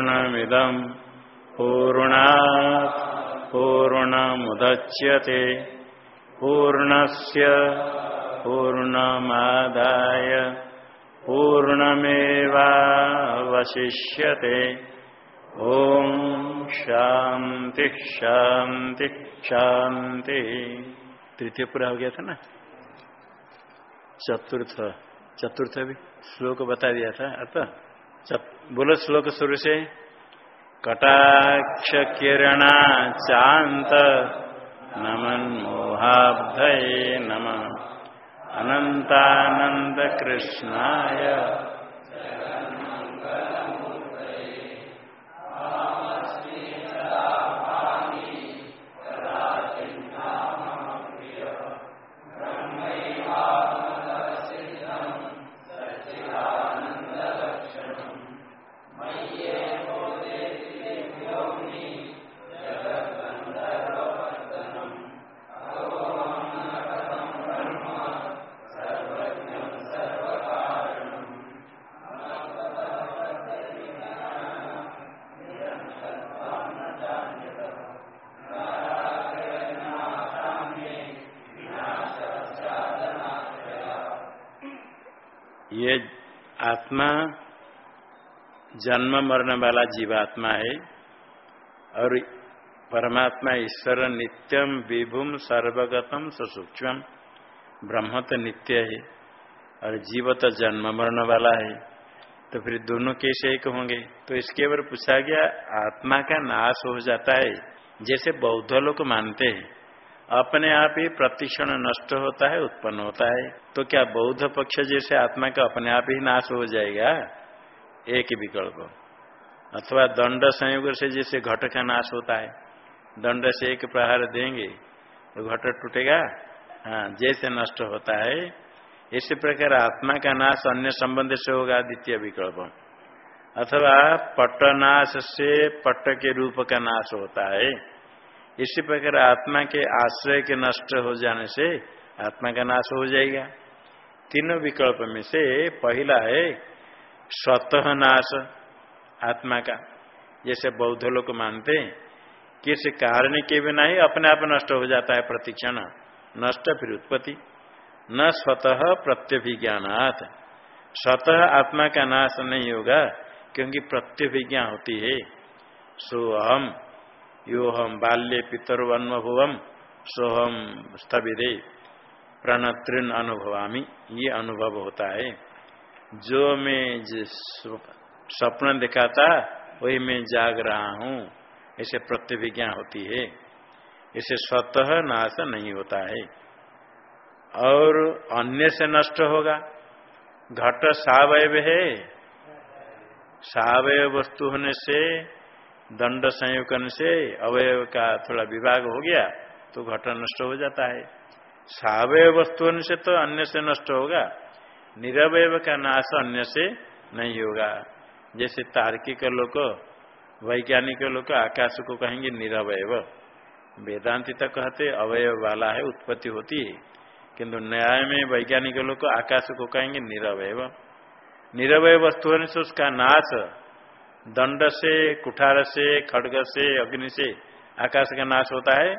पूर्णमिदम् पूर्णात् पूर्णमुदच्यते। पूर्णस्य पूर्णमादाय पूर्णमेवावशिष्यते। ॐ शांति शांति शांति तृतीय पूरा हो गया था ना? चतुर्थ चतुर्थ भी श्लोक बता दिया था। अतः बोलो श्लोक शुरू से। कटाक्ष किरणा चांत नमन मोहाब्धये नम। अनंतानंद कृष्णाय ये आत्मा जन्म मरने वाला जीवात्मा है और परमात्मा ईश्वर नित्यम विभुम सर्वगतम सूक्ष्म ब्रह्म तो नित्य है और जीव तो जन्म मरण वाला है। तो फिर दोनों कैसे एक होंगे? तो इसके ऊपर पूछा गया, आत्मा का नाश हो जाता है, जैसे बौद्ध लोग मानते हैं। अपने आप ही प्रतिक्षण नष्ट होता है, उत्पन्न होता है। तो क्या बौद्ध पक्ष जैसे आत्मा का अपने आप ही नाश हो जाएगा? एक विकल्प। अथवा दंड संयोग से जैसे घट का नाश होता है, दंड से एक प्रहार देंगे तो घट टूटेगा? हाँ जैसे नष्ट होता है, इसी प्रकार आत्मा का नाश अन्य संबंध से होगा, द्वितीय विकल्प। अथवा पटनाश से पट के रूप का नाश होता है। इसी प्रकार आत्मा के आश्रय के नष्ट हो जाने से आत्मा का नाश हो जाएगा। तीनों विकल्प में से पहला है स्वतः नाश, आत्मा का। जैसे बौद्ध लोग मानते हैं, किसी कारण के बिना ही अपने आप नष्ट हो जाता है प्रतिक्षण, नष्ट फिर उत्पत्ति। न स्वतः प्रत्यभिज्ञानाथ स्वतः आत्मा का नाश नहीं होगा, क्योंकि प्रत्यभिज्ञा होती है। सो हम यो हम बाल्य पितरवन्भुवम सोहम स्थविदे प्रणतृण अनुभवामी, ये अनुभव होता है। जो मैं स्वप्न दिखाता, वही मैं जाग रहा हूँ। ऐसे प्रतिभिज्ञा होती है। इसे स्वतः नाश नहीं होता है। और अन्य से नष्ट होगा। घट सावयव है। सावय वस्तु होने से दंड संयोग से अवयव का थोड़ा विभाग हो गया तो घटना नष्ट हो जाता है। सावय वस्तु से तो अन्य से नष्ट होगा निरवय का नाश अन्य से नहीं होगा। जैसे तार्किक लोग, वैज्ञानिक लोग आकाश को कहेंगे निरवय वेदांति तक कहते अवयव वाला है, उत्पत्ति होती है। किंतु न्याय में वैज्ञानिक लोग आकाश को कहेंगे निरवय निरवय वस्तु से उसका नाश दंड से कुठार से खड़ग से अग्नि से आकाश का नाश होता है।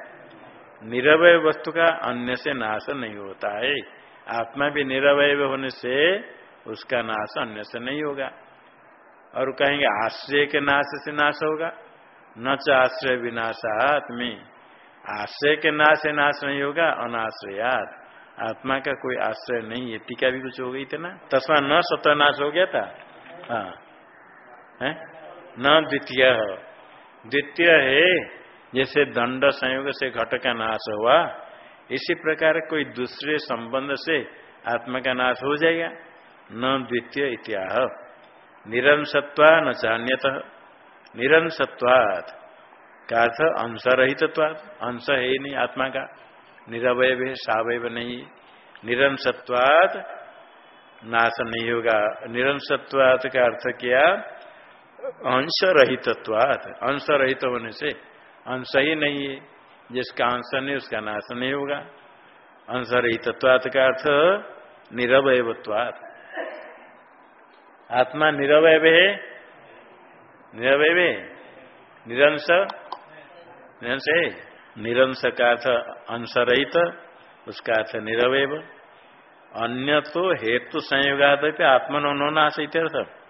निरवय वस्तु का अन्य से नाश नहीं होता है। आत्मा भी निरवय होने से उसका नाश अन्य से नहीं होगा। और कहेंगे, आश्रय के नाश से नाश होगा। न च आश्रय विनाशात में। आश्रय के नाश से नाश नहीं होगा, अनाश्रयात। आत्मा का कोई आश्रय नहीं है। टीका भी कुछ हो गई थी ना? तस्मा न स्वतः नाश हो गया था? हाँ। है? न द्वितीय। द्वितीय है, जैसे दंड संयोग से घट का नाश हुआ, इसी प्रकार कोई दूसरे संबंध से आत्मा का नाश हो जाएगा। न द्वितीय इत्याह। निरंसत्वा न चान्यत। निरंसत्वात का अर्थ अंश रहित अंश है ही नहीं आत्मा का। निरवय है सावय नहीं। निरंसत्वात नाश नहीं होगा। निरंसत्वात का अर्थ क्या? अंश रहितत्वात अंश रहित होने से अंश ही नहीं है। जिसका अंश नहीं, उसका नाश नहीं होगा। अंश रहितत्वात का अर्थ निरवयत्वात आत्मा निरवय है? निरवय निरंश? निरंश है? निरंश का अर्थ अंश रहित उसका अर्थ निरवय अन्य तो हेतु संयोगाद आत्मन उन्होंने इत्यर्थ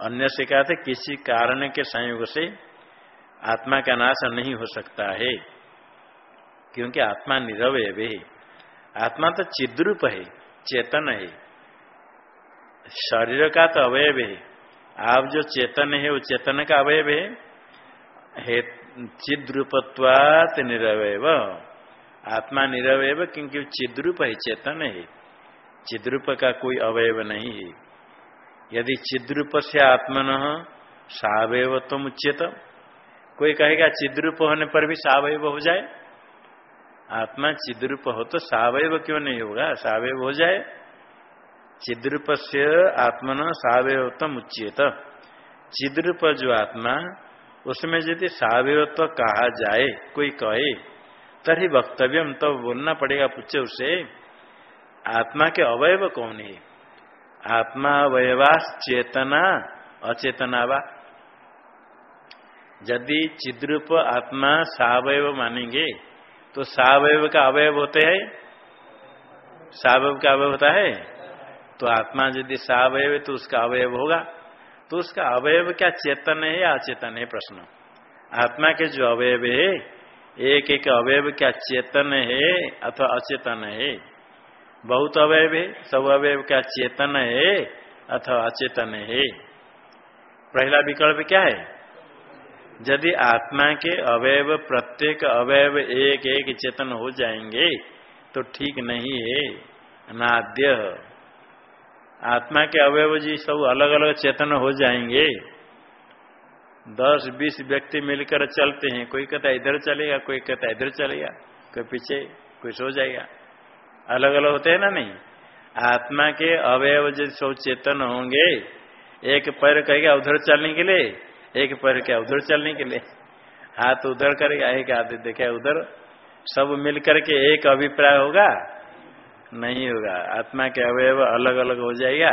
अन्य से कहा था किसी कारण के संयोग से आत्मा का नाश नहीं हो सकता है। क्योंकि आत्मा निरवय है आत्मा तो चिद्रूप है, चेतन है। शरीर का तो अवयव है। आप जो चेतन है, वो चेतन का अवयव है। चिद्रूपत्वात निरवय आत्मा निरवय क्योंकि चिद्रूप है, चेतन है। चिद्रूप का कोई अवयव नहीं है। यदि चिद्रूप से आत्मन सवयव तो मुच्यत कोई कहेगा चिद्रूप होने पर भी सवयव हो जाए? आत्मा चिद्रूप हो तो सवयव क्यों नहीं होगा? सवयव हो जाए। चिद्रूप से आत्मन सवयव तो मुच्यत चिद्रूप जो आत्मा, उसमें यदि सवयव कहा जाए, कोई कहे तरी वक्तव्य तो बोलना पड़ेगा पूछे उसे, आत्मा के अवयव कौन है? आत्मा अवयवास चेतना, अचेतना वा। यदि चिद्रूप आत्मा सावयव मानेंगे तो सावयव का अवयव होते है? सावयव का अवयव होता है? तो आत्मा यदि सावयव तो उसका अवयव होगा। तो उसका अवयव क्या चेतन है या अचेतन है? प्रश्न। आत्मा के जो अवयव है एक एक अवयव क्या चेतन है अथवा अचेतन है? बहुत अवयव है, सब अवयव क्या चेतन है अथवा अचेतन है? पहला विकल्प क्या है? यदि आत्मा के अवयव, प्रत्येक अवयव एक एक चेतन हो जाएँगे तो ठीक नहीं है नाद्य आत्मा के अवयव जी सब अलग अलग चेतन हो जाएँगे। दस, बीस व्यक्ति मिलकर चलते हैं, कोई कहता इधर चलेगा, कोई कहता इधर चलेगा, कोई पीछे, कोई सो जाएगा। अलग अलग होते हैं ना नहीं? आत्मा के अवयव जो सब चेतन होंगे, एक पैर कहेगा उधर चलने के लिए, एक पैर क्या उधर चलने के लिए। हाथ उधर करेगा, एक हाथ देखे उधर। सब मिल करके एक अभिप्राय होगा? नहीं होगा। आत्मा के अवयव अलग अलग हो जाएगा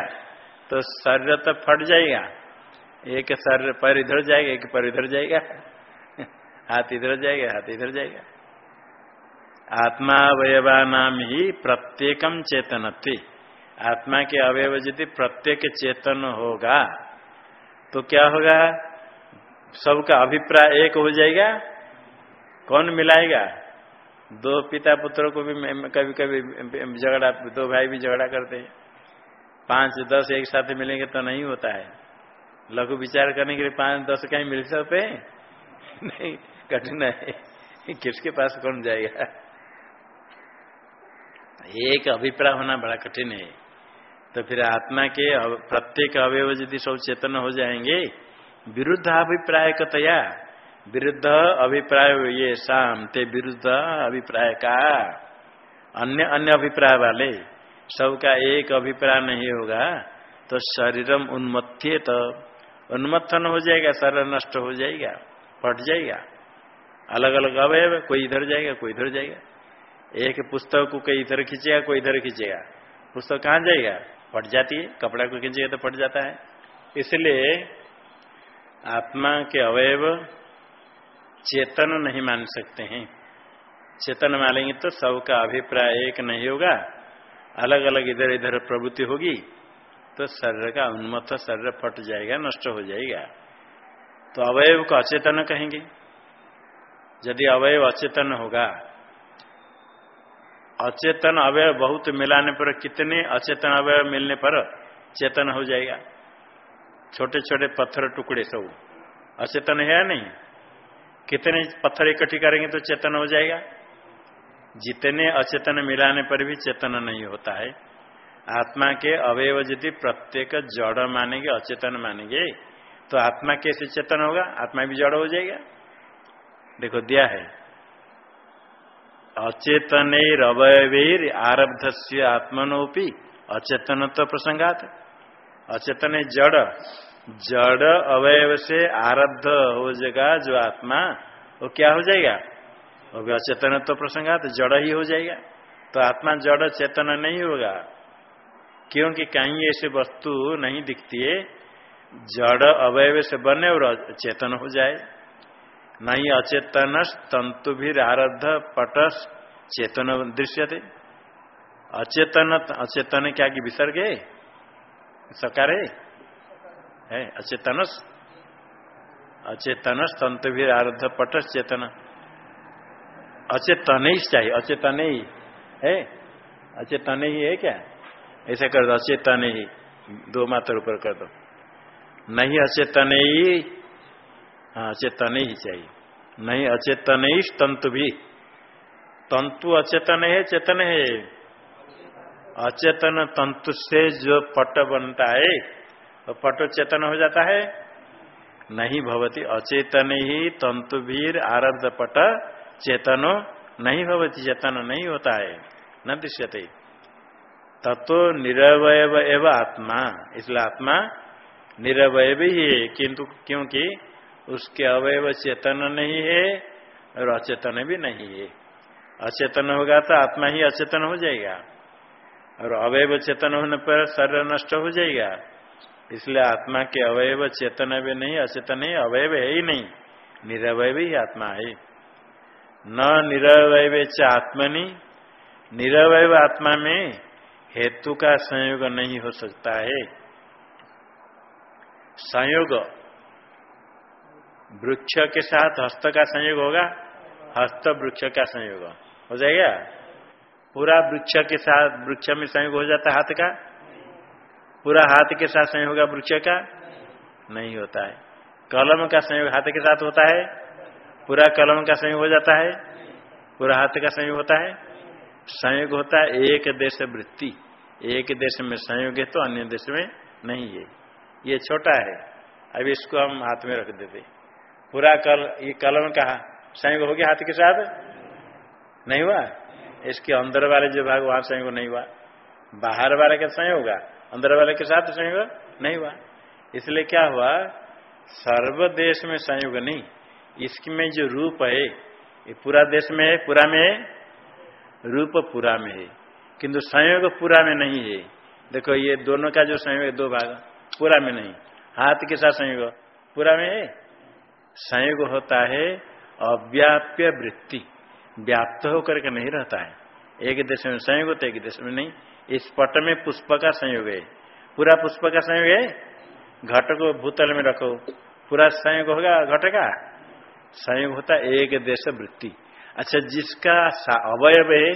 तो शरीर तो फट जाएगा। एक शरीर, पैर इधर जाएगा, एक पैर इधर जाएगा। हाथ इधर जाएगा, हाथ इधर जाएगा। आत्मा अवयवा नाम ही प्रत्येकम चेतन आत्मा के अवयव यदि प्रत्येक चेतन होगा तो क्या होगा? सबका अभिप्राय एक हो जाएगा। कौन मिलाएगा? दो पिता पुत्रों को भी कभी कभी झगड़ा दो भाई भी झगड़ा करते हैं। पाँच, दस एक साथ मिलेंगे तो नहीं होता है। लघु विचार करने के लिए पाँच, दस कहीं मिल सकते नहीं कठिन है किसके पास कौन जाएगा? एक अभिप्राय होना बड़ा कठिन है। तो फिर आत्मा के प्रत्येक अवयव यदि सब चेतन हो जाएँगे, विरुद्ध अभिप्राय कतया? विरुद्ध अभिप्राय ये शाम ते विरुद्ध अभिप्राय का। अन्य अन्य अभिप्राय वाले, सबका एक अभिप्राय नहीं होगा तो शरीरम उन्मत्थे तो उन्मत्थन हो जाएगा, शरीर नष्ट हो जाएगा, फट जाएगा। अलग अलग अवयव, कोई इधर जाएगा, कोई इधर जाएगा। एक पुस्तक को कोई इधर खींचेगा, कोई इधर खींचेगा। पुस्तक कहाँ जाएगा? फट जाती है, कपड़ा को खींचेगा तो फट जाता है। इसलिए आत्मा के अवयव चेतन नहीं मान सकते हैं। चेतन मानेंगे तो सबका अभिप्राय एक नहीं होगा। अलग अलग इधर इधर प्रवृत्ति होगी तो शरीर का उन्मत्त शरीर फट जाएगा, नष्ट हो जाएगा। तो अवयव को अचेतन कहेंगे। यदि अवयव अचेतन होगा अचेतन अवय बहुत मिलाने पर कितने अचेतन अवय मिलने पर चेतन हो जाएगा? छोटे छोटे पत्थर टुकड़े सब। अचेतन है या नहीं? कितने पत्थर इकट्ठी करेंगे तो चेतन हो जाएगा? जितने अचेतन मिलाने पर भी चेतन नहीं होता है। आत्मा के अवयव यदि प्रत्येक जड़ मानेंगे, अचेतन मानेंगे तो आत्मा कैसे चेतन होगा? आत्मा भी जड़ हो जाएगा। देखो, दिया है। अचेतन अवयवीर आरब्ध से आत्मनोपी अचेतन तो प्रसंगात। अचेतन जड़ जड़ अवयव से आरब्ध हो जाएगा जो आत्मा, वो क्या हो जाएगा? वो भी अचेतन तो प्रसंगात, जड़ ही हो जाएगा। तो आत्मा जड़ चेतन नहीं होगा। क्योंकि कहीं ऐसे वस्तु नहीं दिखती है, जड़ अवयव से बने और चेतन हो जाए। नहीं अचेतन तंतु भी आरब्ध पटस चेतन दृश्य थे अचेतन अचेतन क्या की विसर्ग है? सकार है, अचेतन तंतु भी आरब्ध पटस चेतन। अचेतन ही चाहिए अचेतन। ही? है अचेतन ही है क्या? ऐसा कर दो अचेतन। ही दो मात्र ऊपर कर दो। नहीं अचेतन हाँ अचेतन ही चाहिए। नहीं, अचेतन ही तंतु भी। तंतु अचेतन है, चेतन है। अचेतन तंतु से जो पट बनता है तो पट चेतन हो जाता है। नहीं भवती, अचेतन ही तंतु भीर आरब्ध पट चेतनो नहीं भवती, चेतन नहीं होता है। न दृश्यते। तत्व निरवय एवं आत्मा, इसलिए आत्मा निरवय भी है, किंतु क्योंकि उसके अवयव चेतन नहीं है और अचेतन भी नहीं है। अचेतन होगा तो आत्मा ही अचेतन हो जाएगा। और अवयव चेतन होने पर शरीर नष्ट हो जाएगा। इसलिए आत्मा के अवयव चेतन भी नहीं, अचेतन ही अवयव है ही नहीं। निरवय ही आत्मा है। न निरवय च आत्मनि, निरवय आत्मा में हेतु का संयोग नहीं हो सकता है। संयोग वृक्ष के साथ हस्त का संयोग होगा? हस्त वृक्ष का संयोग। हो जाएगा? पूरा वृक्ष के साथ वृक्ष में संयोग हो जाता हाथ का? पूरा हाथ के साथ संयोग होगा वृक्ष का? नहीं होता है। कलम का संयोग हाथ के साथ होता है? पूरा कलम का संयोग हो जाता है? पूरा हाथ का संयोग होता है? संयोग होता है एक देश वृत्ति। एक देश में संयोग है तो अन्य देश में नहीं है। ये छोटा है। अब इसको हम हाथ में रख देते पूरा कल, ये कलम कहा संयोग हो गया हाथ के साथ? नहीं हुआ? इसके अंदर वाले जो भाग, वहाँ संयोग नहीं हुआ। बाहर वाले का संयोग होगा अंदर वाले के साथ संयोग नहीं हुआ। इसलिए क्या हुआ? सर्व देश में संयोग नहीं। इसमें जो रूप है, ये पूरा देश में है, पूरा में है? रूप पूरा में है। किंतु संयोग पूरा में नहीं है। देखो, ये दोनों का जो संयोग दो भाग। पूरा में नहीं। हाथ के साथ संयोग पूरा में है? संयोग होता है अव्याप्य वृत्ति। व्याप्त होकर के नहीं रहता है। एक देश में संयोग होता है, एक देश में नहीं। इस पट में पुष्प का संयोग है। पूरा पुष्प का संयोग है? घट को भूतल में रखो। पूरा संयोग होगा घट का? संयोग होता है एक देश वृत्ति। अच्छा जिसका अवयव है,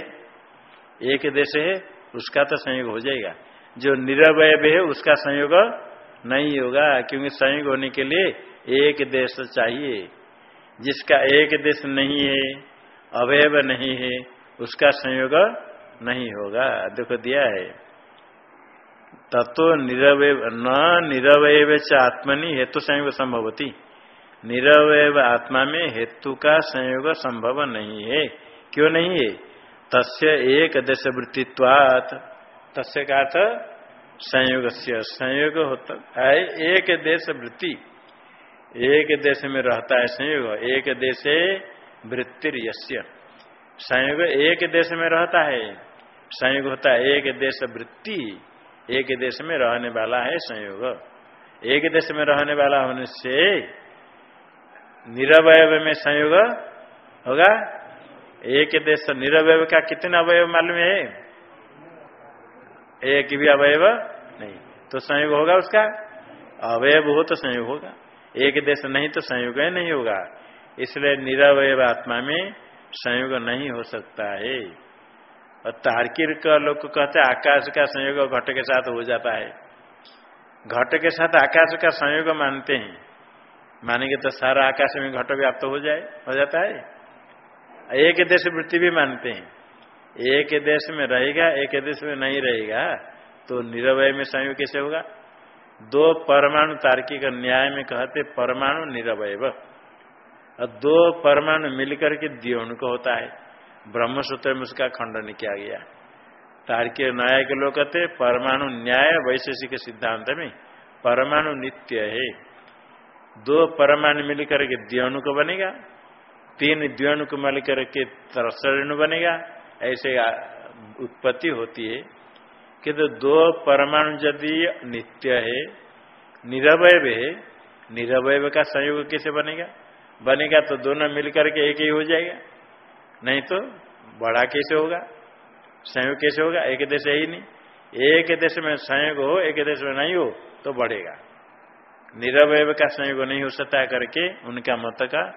एक देश है, उसका तो संयोग हो जाएगा। जो निरवय है, उसका संयोग नहीं होगा, क्योंकि संयोग होने के लिए एक देश चाहिए। जिसका एक देश नहीं है अवयव नहीं है, उसका संयोग नहीं होगा। दुख दिया है। तत्व निरवय न निरवय आत्मनि हेतु संयोग संभवती। निरवय आत्मा में हेतु का संयोग संभव नहीं है। क्यों नहीं है? तस्य एक देश वृत्तित्वात तस्य का संयोग संयोग होता है एक देश वृत्ति एक देश में रहता है संयोग, एक देश वृत्तिर संयोग एक देश में रहता है, संयोग होता है एक देश वृत्ति, एक देश में रहने वाला है संयोग। एक देश में रहने वाला होने से निरवय में संयोग होगा। एक देश निरवय का कितने अवयव मालूम है? एक भी अवयव नहीं। तो संयोग होगा उसका? अवयव हो तो संयोग होगा। एक देश नहीं तो संयोग नहीं होगा। इसलिए निरवय आत्मा में संयोग नहीं हो सकता है। और तार्किक लोग कहते आकाश का संयोग घट के साथ हो जाता है। घट के साथ आकाश का संयोग मानते हैं। मानेंगे तो सारा आकाश में घट व्याप्त हो जाए, हो जाता है। एक देश वृत्ति भी मानते हैं। एक देश में रहेगा, एक देश में नहीं रहेगा तो निरवय में संयोग कैसे होगा? दो परमाणु तार्किक न्याय में कहते परमाणु निरवय और दो परमाणु मिलकर के को होता है। ब्रह्मसूत्र में उसका खंडन किया गया। तार्किक न्याय के लोग कहते परमाणु न्याय वैशेषिक सिद्धांत में परमाणु नित्य है। दो परमाणु मिलकर के द्वणु को बनेगा, तीन द्वणु को मिलकर के तरसणु बनेगा, ऐसे उत्पत्ति होती है। किंतु दो परमाणु यदि नित्य है, निरवय है, निरवय का संयोग कैसे बनेगा? बनेगा तो दोनों मिलकर के एक ही हो जाएगा। नहीं तो बड़ा कैसे होगा? संयोग कैसे होगा? एक देश ही नहीं। एक देश में संयोग हो, एक देश में नहीं हो तो बढ़ेगा। निरवय का संयोग नहीं हो सकता करके उनका मत का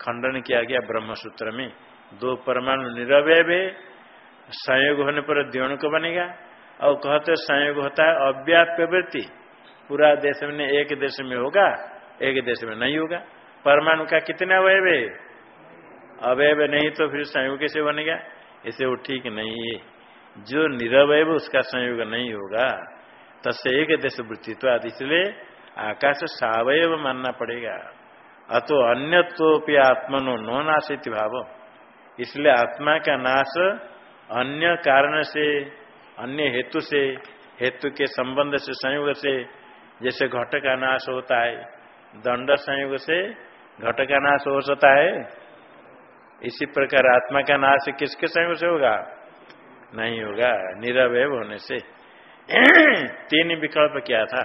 खंडन किया गया ब्रह्म सूत्र में। दो परमाणु निरवय संयोग होने पर द्योण को बनेगा। और कहते संयोग होता है अव्याप्य वृत्ति पूरा देश में एक देश में होगा, एक देश में नहीं होगा। परमाणु का कितने अवयव है? अवयव नहीं तो फिर संयोग कैसे बनेगा इसे वो ठीक नहीं है। जो निरवय उसका संयोग नहीं होगा। तसे एक देश वृत्ति तो आदि इसलिए आकाश सवयव मानना पड़ेगा। अतो अन्य तो आत्मनो नो नाशित भाव। इसलिए आत्मा का नाश अन्य कारण से अन्य हेतु से, हेतु के संबंध से, संयोग से जैसे घट का नाश होता है, दंड संयोग से घट का नाश हो सकता है। इसी प्रकार आत्मा का नाश किसके संयोग से होगा? नहीं होगा निरवय होने से। तीन विकल्प क्या था?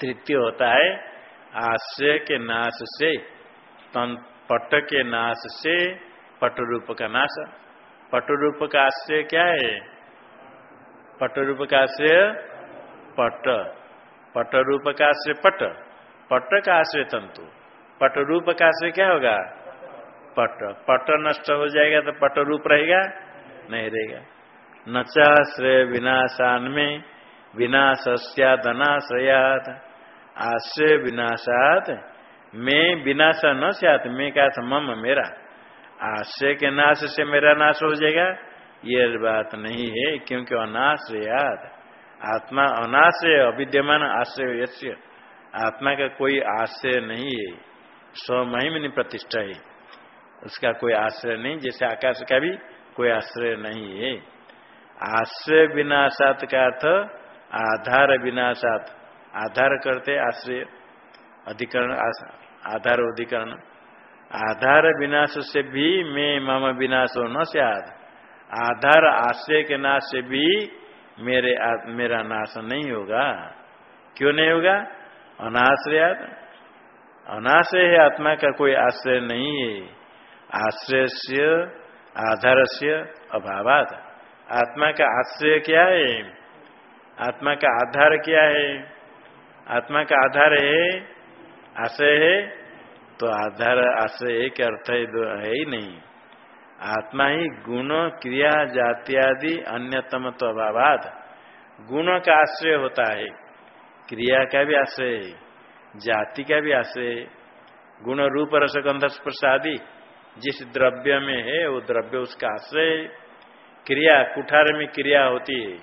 तृतीय होता है, आश्रय के नाश से पट के नाश से, पट रूप का नाश। पट रूप का आश्रय क्या है? पट रूप का आश्रय पट। पट रूप का आश्रय पट। पट का आश्रय तंतु। पट रूप का आश्रय क्या होगा? पट। पट नष्ट हो जाएगा तो पट रूप रहेगा? नहीं रहेगा। नचाश्रय विनाशान में विनाशस्यादनाश्रयात। आश्रय विनाशात। मैं विनाश न सियात। मैं क्या था, मम मेरा। आश्रय के नाश से मेरा नाश हो जाएगा। ये बात नहीं है, क्योंकि अनाश्रयात। आत्मा अनाश्रय, अविद्यमान आश्रय यश्य आत्मा का कोई आश्रय नहीं है। स्वमहिमनी प्रतिष्ठा है। उसका कोई आश्रय नहीं, जैसे आकाश का भी कोई आश्रय नहीं है। आश्रय विनाशात का अर्थ, आधार विनाशात। आधार करते आश्रय। अधिकरण आधार अधिकरण आधार विनाश से भी मैं मम विनाश हो न सियाद आधार आश्रय के नाश से भी मेरे आ, मेरा नाश नहीं होगा। क्यों नहीं होगा? अनाश्रयात अनाश्रय है आत्मा का कोई आश्रय नहीं है। आश्रय से आधार से अभावात। आत्मा का आश्रय क्या है? आत्मा का आधार क्या है? आत्मा का आधार है? आश्रय है? तो आधार आश्रय एक अर्थ है ही नहीं। आत्मा ही गुण, क्रिया जाति आदि अन्यतम तो अभाव गुण का आश्रय होता है, क्रिया का भी आश्रय जाति का भी आश्रय गुण रूप रसगंध स्पर्श आदि जिस द्रव्य में है, वो द्रव्य उसका आश्रय क्रिया, कुठार में क्रिया होती है।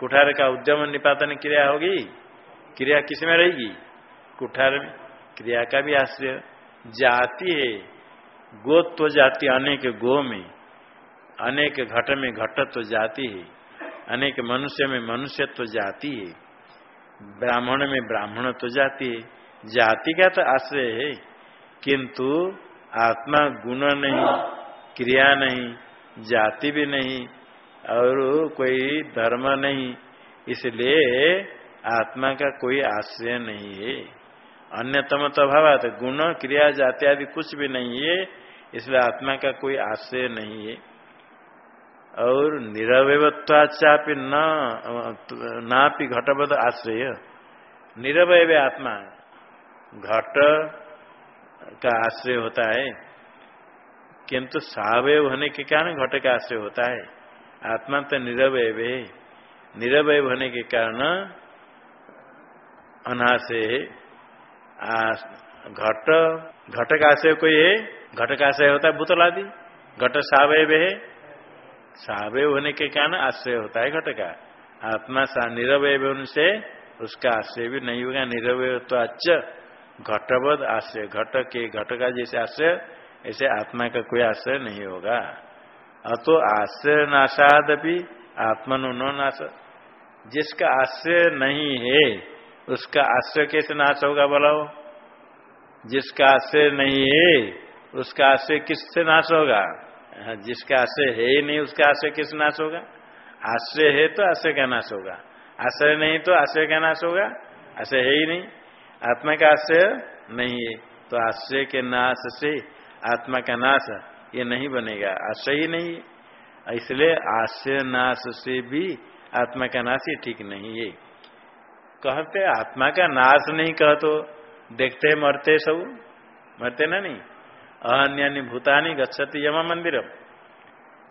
कुठार का उद्यम निपातन क्रिया होगी। क्रिया किसमें रहेगी? कुठार में। क्रिया का भी आश्रय। जाति है। गोत्व जाति अनेक गो में, अनेक घट में घटत्व जाति है, अनेक मनुष्य में मनुष्य तो जाति है, ब्राह्मण में ब्राह्मण तो जाति है। जाति का तो आश्रय है, किंतु आत्मा गुण नहीं, क्रिया नहीं, जाति भी नहीं, और कोई धर्म नहीं, इसलिए आत्मा का कोई आश्रय नहीं है। अन्यतम तो अभाव गुण, क्रिया, जाति आदि कुछ भी नहीं है इसलिए आत्मा का कोई आश्रय नहीं है। और निरवयत्वाचापि न, नापि घटबद आश्रय। निरवय आत्मा घट का आश्रय होता है। किंतु सावय होने के कारण घट का आश्रय होता है। आत्मा तो निरवय है। निरवय होने के कारण अनाशय घट घट का आशय कोई है? घट का आशय होता है भूतल आदि। घट सावय है सावय होने के कारण आश्रय होता है घट का। आत्मा निरवय होने से उसका आश्रय भी नहीं होगा। निरवय तो अच्छ घटवध आश्रय। घट के घट का जैसे आश्रय, ऐसे आत्मा का कोई आश्रय नहीं होगा। अतो आश्रय नाशाद भी आत्मनो नाश। जिसका आश्रय नहीं है, उसका आश्रय कैसे नाश होगा बोलाओ जिसका आश्रय नहीं है उसका आश्रय किससे नाश होगा? हाँ, जिसका आश्रय है ही नहीं उसका आश्रय किस नाश होगा? आश्रय है तो आश्रय का नाश होगा। आश्रय नहीं तो आश्रय का नाश होगा। आश्रय है ही नहीं। आत्मा का आश्रय नहीं है। तो आश्रय के नाश से आत्मा का नाश ये नहीं बनेगा। आश्रय ही नहीं है। इसलिए आश्रय नाश से भी आत्मा का नाश ही ठीक नहीं है। कहते आत्मा का नाश नहीं कह तो देखते मरते सब। मरते ना नहीं? अन्य भूतानी गच्छति यम मंदिर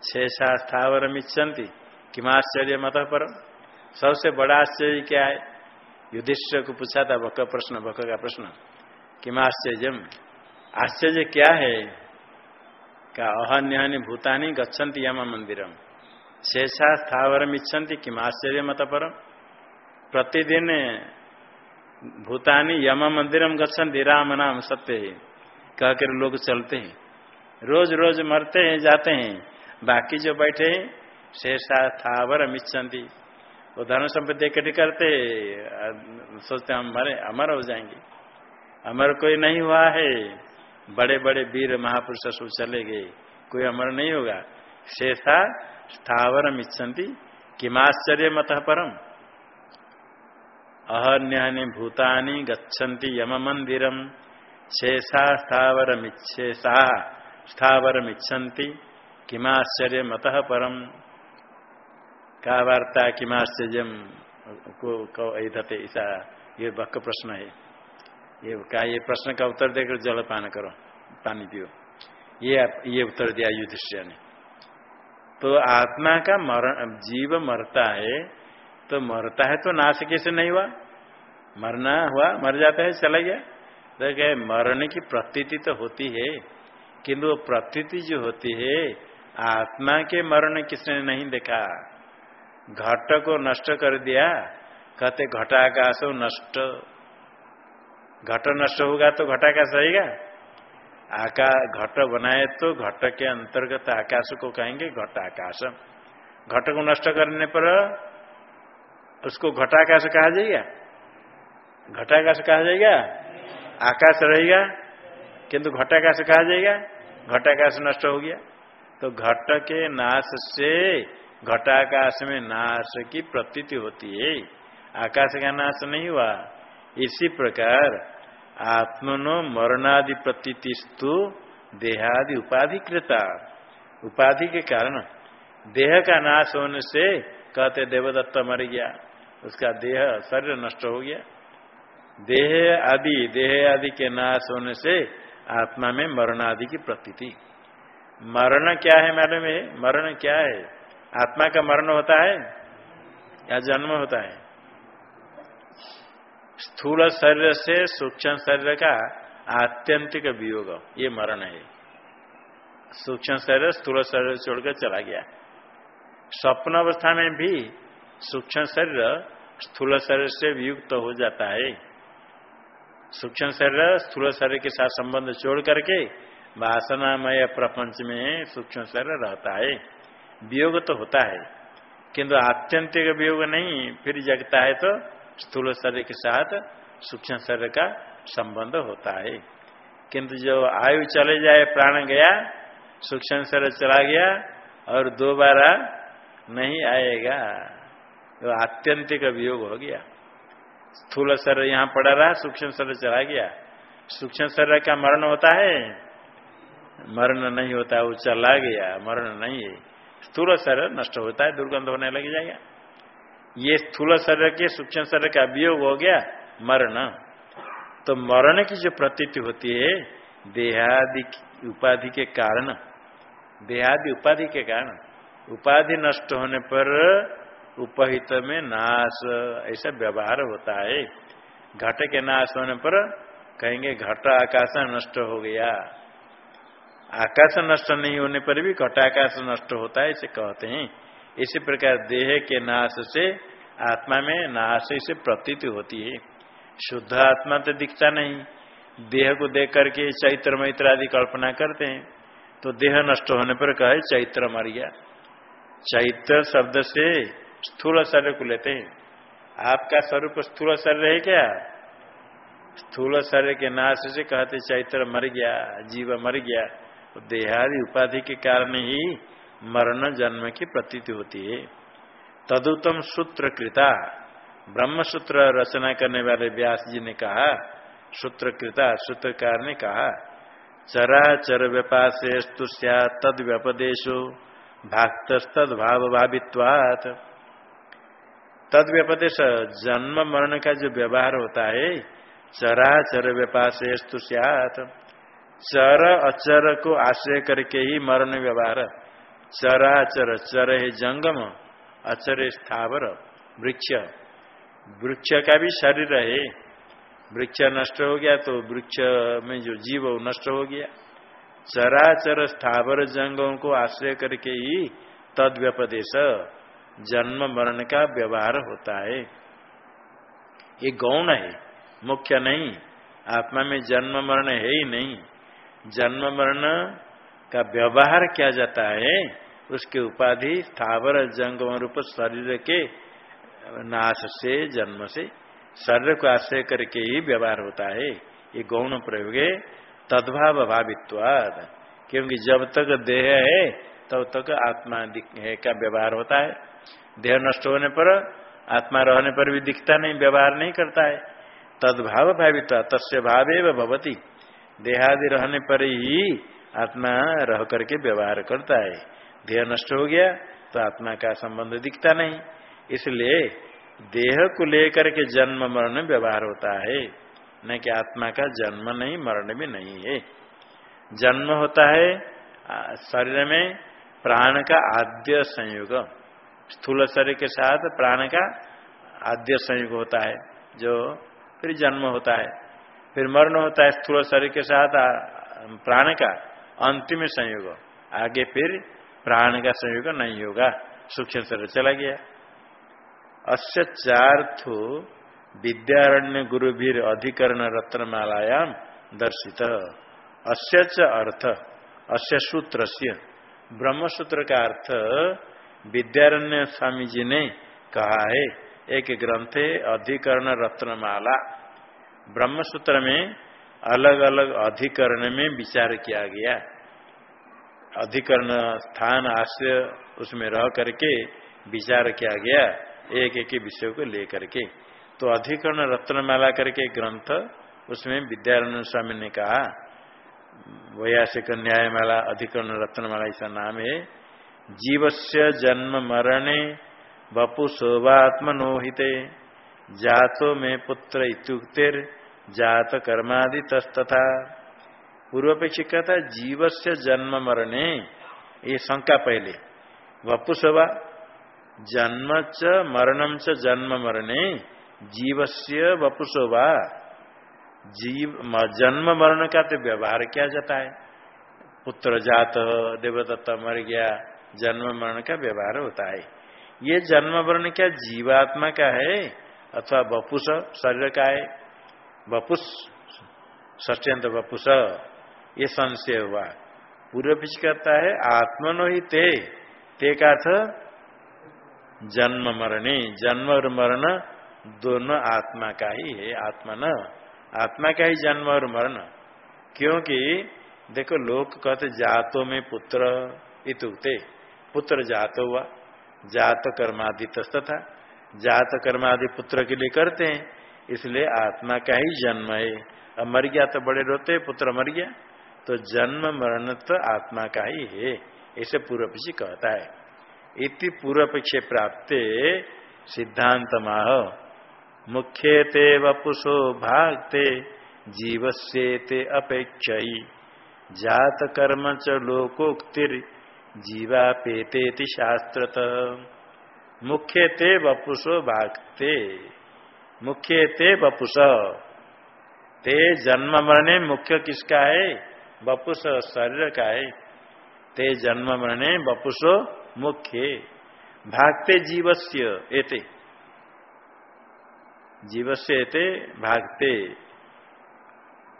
शेषा स्थावर मिच्छन्ति किमाश्चर्य मत पर सबसे बड़ा आश्चर्य क्या है? युधिष्ठ को पूछा था बक प्रश्न, बक का प्रश्न। किम आश्चर्य क्या है? का अहन्य भूतानी गच्छन्ति यम मंदिरम शेषा स्थावर इच्छन्ति किम आश्चर्य मत पर प्रतिदिन भूतानी यम मंदिरम गच्छन्ति। राम नाम सत्य है कहकर लोग चलते हैं। रोज रोज मरते हैं, जाते हैं। बाकी जो बैठे हैं शेषा स्थावर मिच्छन्ति वो धन संपत्ति इकट्ठी करते सोचते हम मरे अमर हो जाएँगे। अमर कोई नहीं हुआ है। बड़े बड़े वीर महापुरुष सब चले गए। कोई अमर नहीं होगा। शेषा स्थावर मिच्छन्ति किमाश्चर्य मत परम। अहन्य भूतानि गच्छन्ति यम मंदिरम। शेषा स्थावर मिच्छेषा स्थावर मिच्छन्ति किमाश्चर्य मत परम। का वार्ता किमाश्चर्य को ऐधते? ऐसा ये वक्र प्रश्न है। ये का, ये प्रश्न का उत्तर देकर जल पान करो, पानी पियो। ये ये उत्तर दिया युधिष्ठिर ने। तो आत्मा का मरण जीव मरता है तो मरता है तो नाश कैसे नहीं हुआ? मरना हुआ, मर जाता है, चला गया। तो क्या मरने की प्रतीति तो होती है, किंतु वो प्रतीति जो होती है, आत्मा के मरण किसने नहीं देखा? घट को नष्ट कर दिया, कहते घटाकाश हो नष्ट। घट नष्ट होगा तो घटाकाश रहेगा आका, घट बनाए तो घट के अंतर्गत आकाश को कहेंगे घटाकाश घट को नष्ट करने पर उसको घटाकाश कहा जाएगा? घटाकाश कहा जाएगा? आकाश रहेगा, किंतु घटाकाश कहा जाएगा? घटाकाश नष्ट हो गया। तो घट के नाश से घटाकाश में नाश की प्रतीति होती है। आकाश का नाश नहीं हुआ। इसी प्रकार आत्मनो मरणादि प्रतीतिस्तु देहादि उपाधि कृता उपाधि के कारण देह का नाश होने से कहते देवदत्त मर गया। उसका देह शरीर नष्ट हो गया। देह आदि देह आदि के नाश होने से आत्मा में मरण आदि की प्रतीति। मरण क्या है मैडम मरण क्या है? आत्मा का मरण होता है या जन्म होता है? स्थूल शरीर से सूक्ष्म शरीर का आत्यंतिक वियोग, ये मरण है। सूक्ष्म शरीर स्थूल शरीर छोड़कर चला गया। स्वप्न अवस्था में भी सूक्ष्म शरीर स्थूल शरीर से वियुक्त तो हो जाता है। सूक्ष्म शरीर, स्थूल शरीर के साथ संबंध छोड़ करके वासनामय प्रपंच में सूक्ष्म शरीर रहता है। वियोग तो होता है, किंतु आत्यंतिक वियोग नहीं, फिर जगता है तो स्थूल शरीर के साथ सूक्ष्म शरीर का संबंध होता है। किंतु जो आयु चले जाए, प्राण गया, सूक्ष्म शरीर चला गया और दोबारा नहीं आएगा तो आत्यंतिक वियोग हो गया। स्थूल शरीर यहाँ पड़ा रहा, सूक्ष्म शरीर चला गया। सूक्ष्म शरीर का मरण होता है? मरण नहीं होता, वो चला गया, मरण नहीं है। स्थूल शरीर नष्ट होता है, दुर्गंध होने लग जाएगा। ये स्थूल शरीर के सूक्ष्म शरीर का वियोग हो गया, मरण। तो मरण की जो प्रतीति होती है, देहादि उपाधि के कारण, देहादि उपाधि के कारण, उपाधि नष्ट होने पर उपहित में नाश, ऐसा व्यवहार होता है। घट के नाश होने पर कहेंगे घट आकाश नष्ट हो गया। आकाश नष्ट नहीं होने पर भी घटाकाश नष्ट होता है, इसे कहते हैं। इसी प्रकार देह के नाश से आत्मा में नाश से प्रतीत होती है। शुद्ध आत्मा तो दिखता नहीं। देह को देख करके चैत्र मैत्र आदि कल्पना करते हैं। तो देह नष्ट होने पर कहे चैत्र मर गया चैत्र शब्द से स्थूल शरीर को लेते हैं। आपका स्वरूप स्थूल शरीर है क्या? स्थूल शरीर के नाश से कहते चैत्र मर गया, जीव मर गया। तो देहादि उपाधि के कारण ही मरण जन्म की प्रतीति होती है। तदुतम सूत्र कृता। ब्रह्म सूत्र रचना करने वाले व्यास जी ने कहा, सूत्र कृता, सूत्रकार ने कहा, चराचर व्यपाशे सद व्यपदेशो भाक्त भाव भावित्वात तद व्यपदेश जन्म मरण का जो व्यवहार होता है चरा चराचर व्यपाशे चर अचर को आश्रय करके ही मरण व्यवहार। चरा चर चर है जंगम, अचर स्थावर, वृक्ष। वृक्ष का भी शरीर है। वृक्ष नष्ट हो गया तो वृक्ष में जो जीव नष्ट हो गया। चराचर, स्थावर जंगम को आश्रय करके ही तद व्यपदेश जन्म मरण का व्यवहार होता है। ये गौण है, मुख्य नहीं। आत्मा में जन्म मरण है ही नहीं। जन्म मरण का व्यवहार किया जाता है, उसके उपाधि स्थावर जंगम रूप शरीर के नाश से, जन्म से, शरीर को आश्रय करके ही व्यवहार होता है। ये गौण प्रयोग है, तद्भाव भावित्वाद। क्योंकि जब तक देह है, तब तक आत्मा है का व्यवहार होता है। देह नष्ट होने पर, आत्मा रहने पर भी दिखता नहीं, व्यवहार नहीं करता है। तद्भाव भावित्वा, तस्य भाव भवती। देहादि रहने पर ही आत्मा रह करके व्यवहार करता है। देह नष्ट हो गया तो आत्मा का संबंध दिखता नहीं। इसलिए देह को लेकर के जन्म, मरण व्यवहार होता है। न कि आत्मा का जन्म नहीं, मरण भी नहीं है। जन्म होता है शरीर में प्राण का आद्य संयोग। स्थूल शरीर के साथ प्राण का आद्य संयोग होता है, जो फिर जन्म होता है, फिर मरण होता है स्थूल शरीर के साथ प्राण का अंतिम संयोग। आगे फिर प्राण का संयोग नहीं होगा, सूक्ष्म शरीर चला गया। अस्य चार्थो विद्यारण्य गुरु गुरुवीर अधिकरण रत्न रत्नमालायाम दर्शित। अस्य च अर्थ, अस्य सूत्र से ब्रह्म सूत्र का अर्थ विद्यारण्य स्वामी जी ने कहा है, एक ग्रंथ है, अधिकरण रत्नमाला। ब्रह्म सूत्र में अलग अलग अधिकरण में विचार किया गया। अधिकरण स्थान आश्रय उसमें रह करके विचार किया गया, एक एक विषय को लेकर के। तो अधिकरण रत्नमाला करके ग्रंथ उसमें विद्यारण स्वामी ने कहा, वैयासिक न्यायमाला, अधिकरण रत्नमाला ऐसा नाम है जीवस्य जन्म मरणे बपु शोभात्मनोहिते। जातो में पुत्र इतुक्तिर जात कर्मादि तस्तथा पूर्वपेक्षी कहता जीव से जन्म मरणे ये शंका पहले। वपु शोभा जन्म च मरणम च जन्म मरणे जीव से वपुषोभा जीव जन्म मरण का तो व्यवहार किया जाता है। पुत्र जात, देवदत्ता मर गया जन्म मरण का व्यवहार होता है। ये जन्म मरण क्या जीवात्मा का है अथवा बपुष शरीर का है? बपुष ष्ट्यंत बपुष ये संशय हुआ। पूर्व पिछ कहता है आत्मनो ही ते, ते का था जन्म मरणी। जन्म और मरण दोनों आत्मा का ही है आत्मा न। आत्मा का ही जन्म और मरण। क्योंकि देखो लोग कहते जातो में पुत्र इतुते पुत्र जात हुआ, जात कर्मादि तथा जात कर्मादि पुत्र के लिए करते हैं, इसलिए आत्मा का ही जन्म है। अब मर गया तो बड़े रोते पुत्र मर गया तो जन्म मरण तो आत्मा का ही है ऐसे पूर्व कहता है। इति पूर्व पक्षे प्राप्त सिद्धांत माह मुख्य ते वपुषो भागते, जीवस्येते अपेक्ष जात कर्म च लोकोक्तिर जीवापेते शास्त्रत। मुख्य ते वपुषो भागते मुख्य ते वपुष। ते जन्म मरने मुख्य किसका है? वपुष शरीर का है। ते जन्म मरने वपुषो मुख्य। भागते जीवस्य एते। जीवस्य एते भागते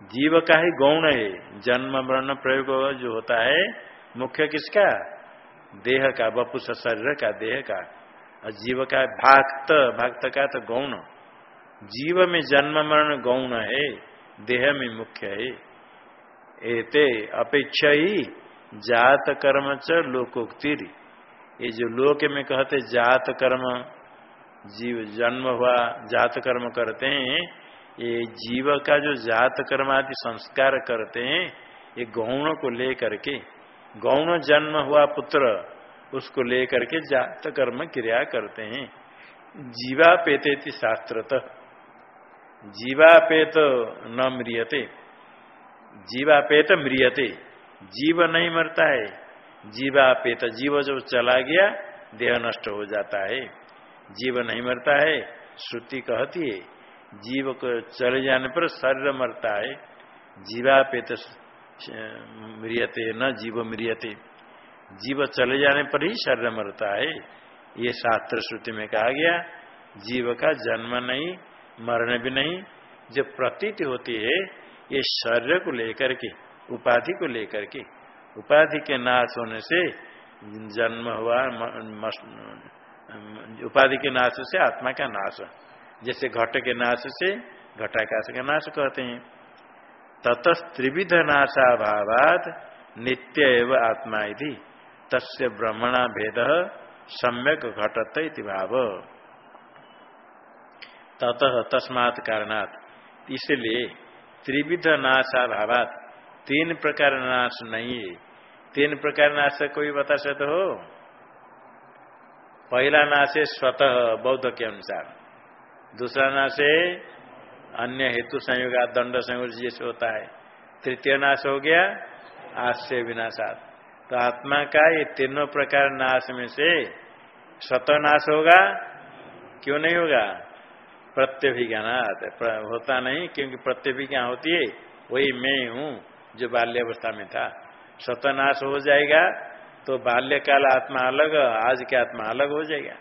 जीव का ही गौण है। जन्म वर्ण प्रयोग जो होता है मुख्य किसका? देह का बपुष शरीर का, देह का। और जीव का भागत भक्त का तो गौण। जीव में जन्म मरण गौण है, देह में मुख्य है। एते अपेक्षा ही जात कर्म च लोकोक्ति ये जो लोक में कहते जात कर्म, जीव जन्म हुआ, जात कर्म करते हैं, ये जीव का जो जात कर्म आदि संस्कार करते हैं, ये गौण को लेकर के। गौण जन्म हुआ पुत्र, उसको लेकर के जात कर्म क्रिया करते हैं। जीवापेते शास्त्रत। जीवापेत न म्रियते। जीवापेत म्रियते। जीव नहीं मरता है। जीवापेत जीव जब चला गया, देह नष्ट हो जाता है। जीव नहीं मरता है, श्रुति कहती है, जीव को चले जाने पर शरीर मरता है। जीवापेत मृियते न, जीव मृियते जीव चले जाने पर ही शरीर मरता है। ये शास्त्र श्रुति में कहा गया, जीव का जन्म नहीं, मरण भी नहीं, जो प्रतीत होती है, ये शरीर को लेकर के, उपाधि को लेकर के। उपाधि के नाश होने से जन्म हुआ उपाधि के नाश से आत्मा का नाश। जैसे घट के नाश से घटाकाश का नाश कहते हैं। तत त्रिविध नाशाभावाद नित्य एवं आत्मा यदि ब्रह्मणा भेद सम्यक घटत भाव। ततः तस्मात् कारणात। इसलिए त्रिविध नाशाभावात तीन प्रकार नाश नहीं। है तीन प्रकार नाश कोई बता सकते हो? पहला नाश है स्वतः बौद्ध के अनुसार। दूसरा नाश है अन्य हेतु संयोग दंड संयोग जैसे होता है। तृतीय नाश हो गया आश्चर्य विनाशात। तो आत्मा का ये तीनों प्रकार नाश में से स्वतः नाश होगा, क्यों नहीं होगा? प्रत्यभिज्ञान होता नहीं, क्योंकि प्रत्यभिज्ञा होती है, वही मैं हूँ जो बाल्यावस्था में था। स्वतनाश हो जाएगा तो बाल्यकाल आत्मा अलग, आज के आत्मा अलग हो जाएगा।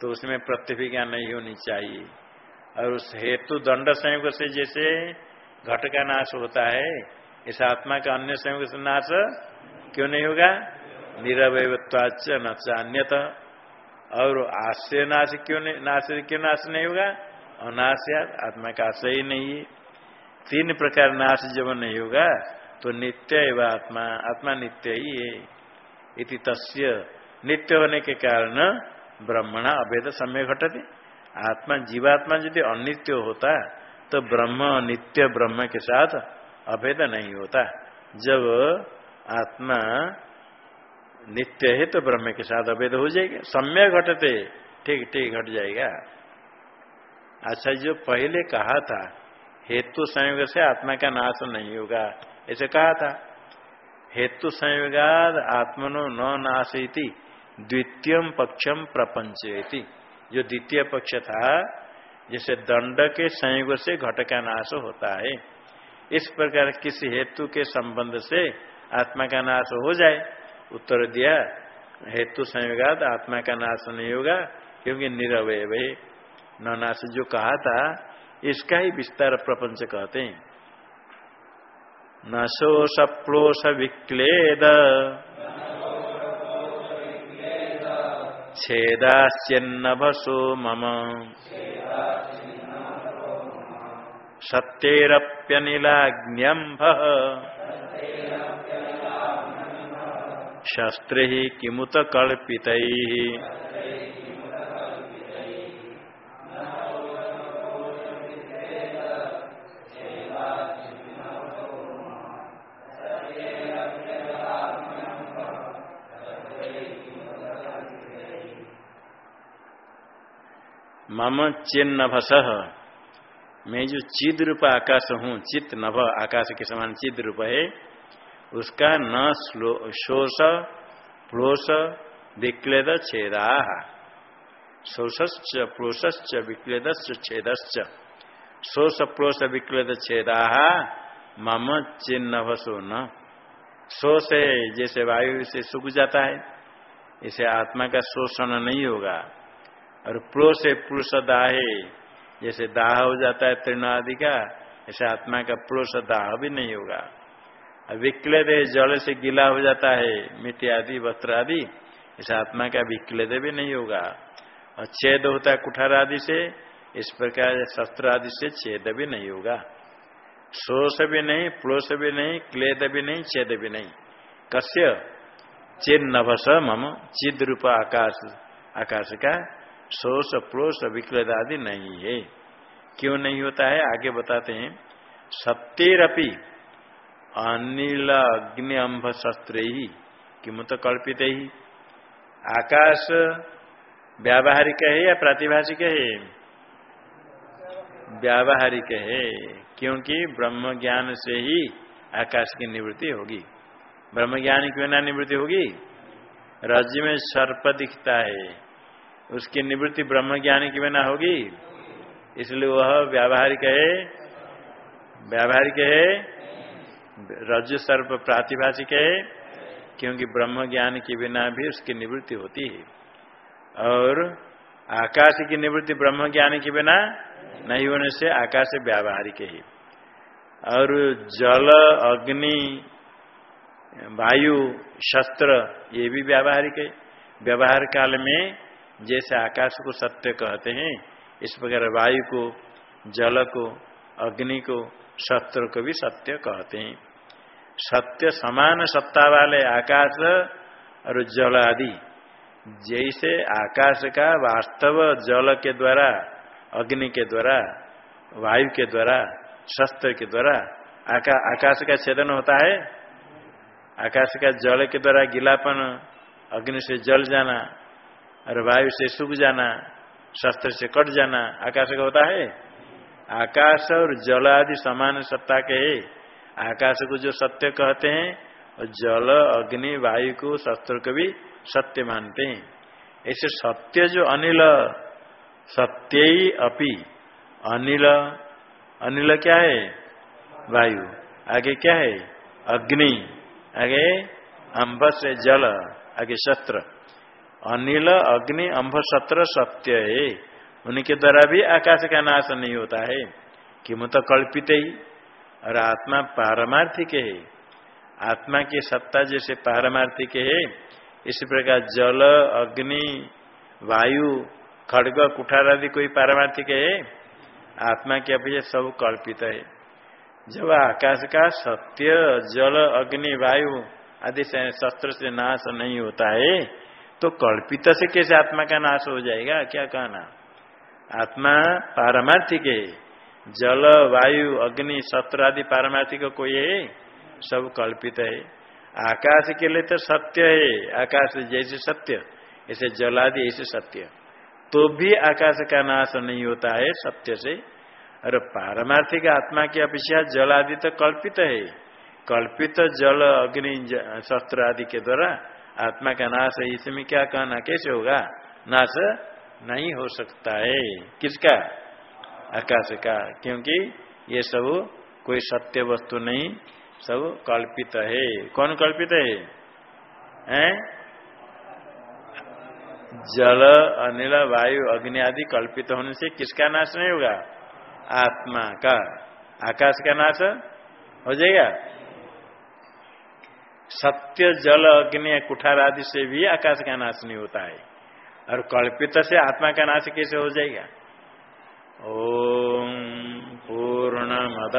तो उसमें प्रत्यभिज्ञा नहीं होनी चाहिए। और उस हेतु दंड संयोग से जैसे घट का नाश होता है, इस आत्मा का अन्य संयोग से नाश क्यों नहीं होगा? निरवयत्वाच न अन्यत और आश्रय नाश क्यों नहीं, नाश क्यों नाश नहीं होगा? अनाश आत्मा का आश्रय ही नहीं है। तीन प्रकार नाश जब नहीं होगा तो नित्य एवं आत्मा आत्मा नित्य ही है। इति तस्य। नित्य होने के कारण ब्रह्मणा अभेद समय घटते। आत्मा जीवात्मा यदि अनित्य होता तो ब्रह्म नित्य ब्रह्म के साथ अभेद नहीं होता जब आत्मा नित्य है तो ब्रह्म के साथ अभेद हो जाएगा। सम्य घटते, ठीक ठीक घट जाएगा। अच्छा जो पहले कहा था, हेतु संयोग से आत्मा का नाश नहीं होगा, ऐसे कहा था। हेतु संयोगाद आत्मनो न नाश द्वितीय पक्षम प्रपंच जो द्वितीय पक्ष था, जैसे दंड के संयोग से घट का नाश होता है। इस प्रकार किसी हेतु के संबंध से आत्मा का नाश हो जाए, उत्तर दिया, हेतु संयोगाद आत्मा का नाश नहीं होगा, क्योंकि निरवय न नाश जो कहा था, इसका ही विस्तार प्रपंच कहते हैं। नशोष प्लोष विक्लेद। छेदास्यन्नभसो मम। सत्यरप्यनिलाग्न्यम्भ शस्त्र किमुत कल्पित। मम चिन्नभस। मैं जो चिद रूप आकाश हूँ, चित नभ आकाश के समान चिद रूप है, उसका न शोष प्लोष विक्लेद, छेदा। शोष्च प्लोष्च विक्लेद छेदश्च। शोष प्लोष विक्लेद, छेदा, मम चिन्नभसो न। शोष है, जैसे वायु से सूख जाता है, इसे आत्मा का शोषण नहीं होगा। और प्रो से पुरुष दाहे। जैसे दाह हो जाता है तृण आदि का, ऐसे आत्मा का पुरुष दाह भी नहीं होगा। विक्लेद जल से गीला हो जाता है, मिट्टी आदि, वस्त्र आदि, ऐसे आत्मा का विक्लेद भी नहीं होगा। और छेद होता है कुठार आदि से, इस प्रकार शस्त्र आदि से छेद भी नहीं होगा। शोष भी नहीं प्लोष भी नहीं, क्लेद भी नहीं, छेद भी नहीं। कस्य? चिन्नभस मम चिद रूप आकाश आकाश का शोष प्रोष विक्लद आदि नहीं है। क्यों नहीं होता है? आगे बताते हैं। सत्यरपी अनिल अग्नि अम्भ शस्त्र ही किम तो कल्पित। ही आकाश व्यावहारिक है या प्रातिभाषिक है? व्यावहारिक है, क्योंकि ब्रह्म ज्ञान से ही आकाश की निवृत्ति होगी। ब्रह्म ज्ञान की बिना निवृत्ति होगी? राज्य में सर्प दिखता है। उसकी निवृत्ति ब्रह्म ज्ञान की बिना होगी। इसलिए वह व्यावहारिक है। व्यावहारिक है। रज सर्प प्रातिभाषिक है। क्योंकि ब्रह्म ज्ञान के बिना भी उसकी निवृत्ति होती है। और आकाश की निवृत्ति ब्रह्म ज्ञान के बिना नहीं होने से आकाश व्यावहारिक है। और जल, अग्नि, वायु, शस्त्र, ये भी व्यावहारिक है। व्यवहार काल में जैसे आकाश को सत्य कहते हैं इस प्रकार वायु को जल को अग्नि को शस्त्र को भी सत्य कहते हैं। सत्य समान सत्ता वाले आकाश और जल आदि जैसे आकाश का वास्तव जल के द्वारा अग्नि के द्वारा वायु के द्वारा शस्त्र के द्वारा आका, आकाश का छेदन होता है। आकाश का जल के द्वारा गिलापन अग्नि से जल जाना और वायु से सूख जाना, शस्त्र से कट जाना, आकाश का होता है? आकाश और जल आदि समान सत्ता के है। आकाश को जो सत्य कहते हैं, और जल, अग्नि, वायु को शस्त्र को भी सत्य मानते हैं। ऐसे सत्य जो अनिल, सत्य ही अपी। अनिल अनिल क्या है? वायु। आगे क्या है? अग्नि। आगे अम्ब से जल, आगे शस्त्र। अनिल, अग्नि अम्भ सत्र सत्य है। उनके द्वारा भी आकाश का नाश नहीं होता है। कि मुत कल्पित ही। और आत्मा पारमार्थिक है। आत्मा की सत्ता जैसे पारमार्थिक है। इसी प्रकार जल, अग्नि, वायु, खड़ग, कुठार आदि कोई पारमार्थिक है। आत्मा के अपेक्षा सब कल्पित है। जब आकाश का सत्य, जल, अग्नि, वायु आदि से शस्त्र से नाश नहीं होता है तो कल्पित से कैसे आत्मा का नाश हो जाएगा? क्या कहना? आत्मा पारमार्थिक है। जल, वायु, अग्नि शस्त्र आदि पारमार्थिक कोई है? सब कल्पित है। आकाश के लिए तो सत्य है। आकाश जैसे सत्य, ऐसे जल आदि ऐसे सत्य। तो भी आकाश का नाश नहीं होता है सत्य से। और पारमार्थिक आत्मा की अपेक्षा जल आदि तो कल्पित है। कल्पित जल, अग्नि शस्त्र आदि के द्वारा आत्मा का नाश है इसमें क्या कहना, कैसे होगा? नाश नहीं हो सकता है। किसका? आकाश का। क्योंकि ये सब कोई सत्य वस्तु नहीं, सब कल्पित है। कौन कल्पित है? हैं? जल, अनिल, वायु, अग्नि आदि कल्पित होने से किसका नाश नहीं होगा? आत्मा का। आकाश का नाश हो जाएगा? सत्य, जल, अग्नि, कुठार आदि से भी आकाश का नाश नहीं होता है। और कल्पित से आत्मा का नाश कैसे हो जाएगा? ओम पूर्ण मद